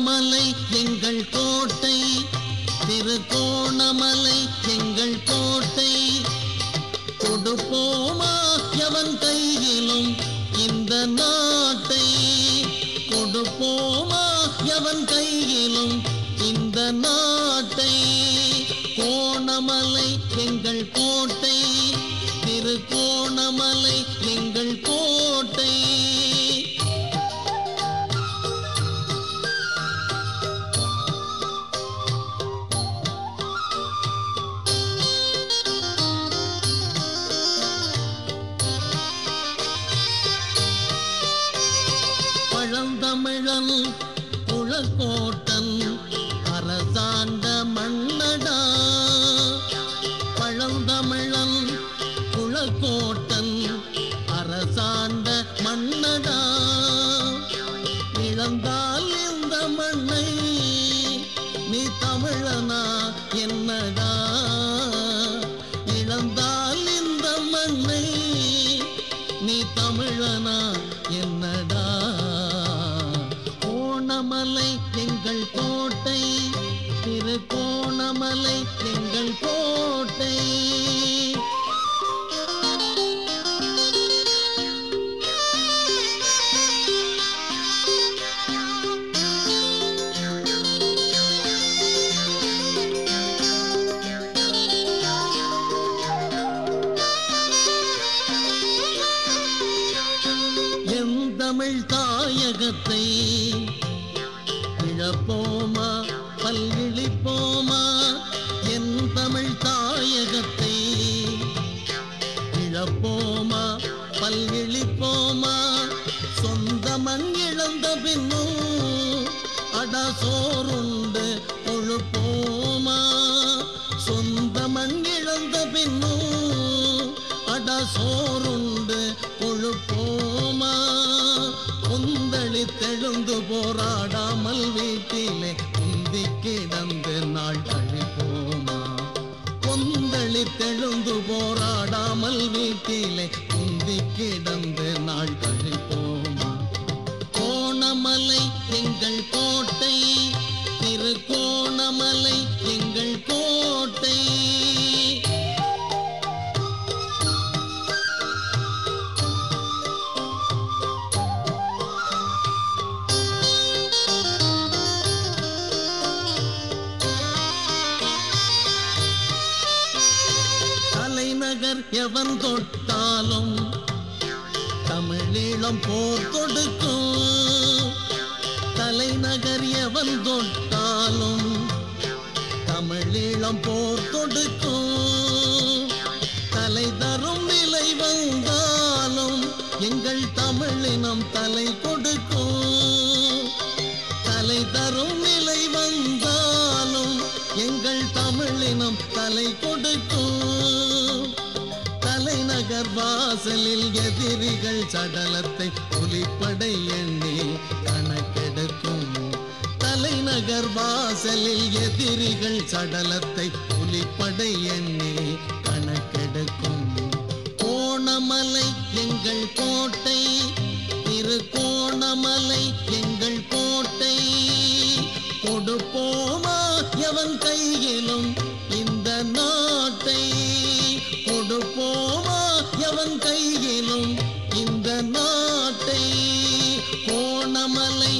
திருகோணமலை எங்கள் கோட்டை. திருகோணமலை எங்கள் கோட்டை. கொடுப்போமா எவன் கையிலும் இந்த நாட்டை? கொடுப்போமா எவன் கையிலும் இந்த நாட்டை? கோணமலை எங்கள் கோட்டை. திருகோணமலை எங்கள் கோட்டை. பழந்தமிழன் அரசாண்ட மன்னடா. பழந்தமிழன் குழக்கோட்டன் அரசாண்ட மன்னடா. இழந்தா கோணமலை எங்கள் கோட்டை. திருக்கோணமலை எங்கள் கோட்டை. போமா? இழப்போமா பல்கிழிப்போமா என் தமிழ் தாயகத்தை இழப்போமா பல்கிழிப்போமா சொந்த மண் இழந்த பின்னும் அடா சோறுண்டு கொழுப்போமா சொந்த மண் இழந்த பின்னும் அடா சோறுண்டு கொழுப்போமா கொந்தளி தெழுந்து போராட வீட்டிலே குந்தி கிடந்த நாள் அழிப்போமா கொந்தளி தெழுந்து போராடாமல் வீட்டிலே குந்தி கிடந்த நாள் அழிப்போமா கோணமலை எங்கள் கோட்டை திருக்கோணமலை எங்கள் கோட்டை. எவன் தொட்டாலும் தமிழீழம் போர் தொடுக்கும். தலைநகர் எவன் தொட்டாலும் தமிழீழம் போர் தொடுக்கும். தலை தரும் நிலை வந்தாலும் எங்கள் தமிழினம் தலை கொடுக்கும். தலை தரும் நிலை வந்தாலும் எங்கள் தமிழினம் தலை கொடுக்கும். நகர் வாசலில் எதிரிகள் சடலத்தை புலிப்படை எண்ணி கணக்கெடுக்கும். தலைநகர் வாசலில் எதிரிகள் சடலத்தை புலிப்படை எண்ணி கணக்கெடுக்கும். கோணமலை எங்கள் கோட்டை திரு கோணமலை எங்கள் கோட்டை. கொடுப்போமா எவன் கையிலும் எவன் கையிலும் இந்த நாட்டை கோணமலை